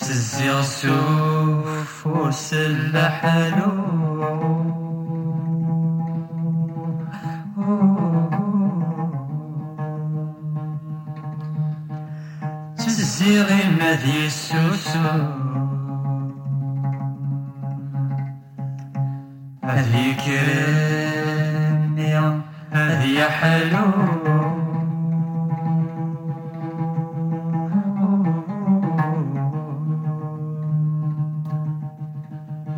تزيغ سوف وسلحلو تزيغ المذي السوسو هذيك النية هذي حلو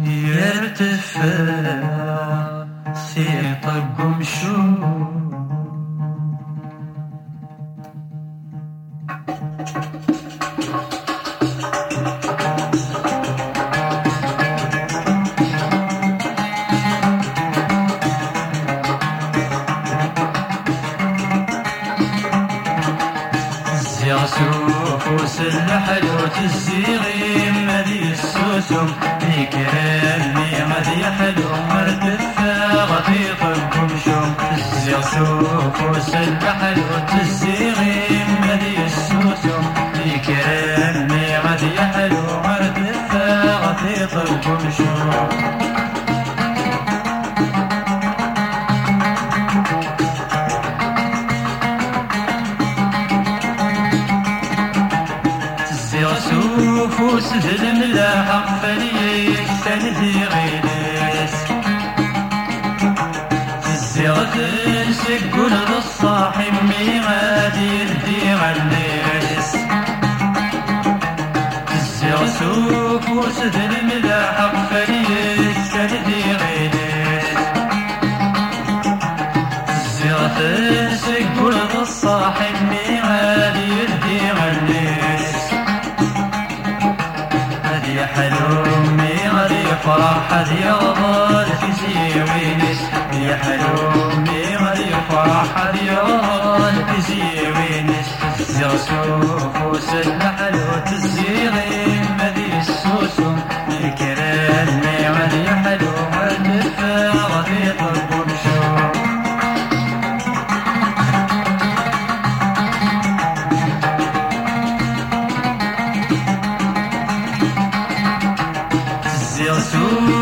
يرتفع سيطق ومشوف سوف الحلو تزيغي مدي السوسم في كرامي مدي حلو مرتفع غطيطكم شوم تزيغ سوف الحلو تزيغي مدي نفوس الملاحة فليك تنهي غيرس الزغت سكون للصاحب مي غادي يدي غنيس الزغت نفوس الملاحة فليك تنهي غيرس الزغت سكون للصاحب مي يا حلومي غادي فرح هذي غضال في زيوينس يا حلومي غادي فرح هذي غضال في زيوينس زيغ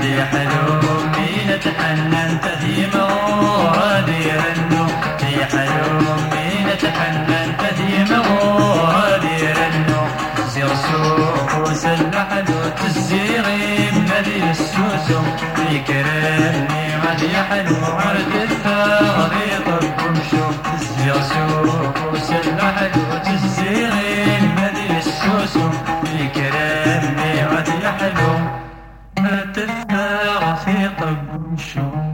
هدي حلو أمي نتحنن تدي مغادي رنو هدي حلو أمي نتحنن تدي مغادي رنو زير سوق وسلحد وتزيغي بمدي السوسم يكرمني غدي حلو عرق الثغري طب ومشو زير سوق وسلحد وتزيغي show.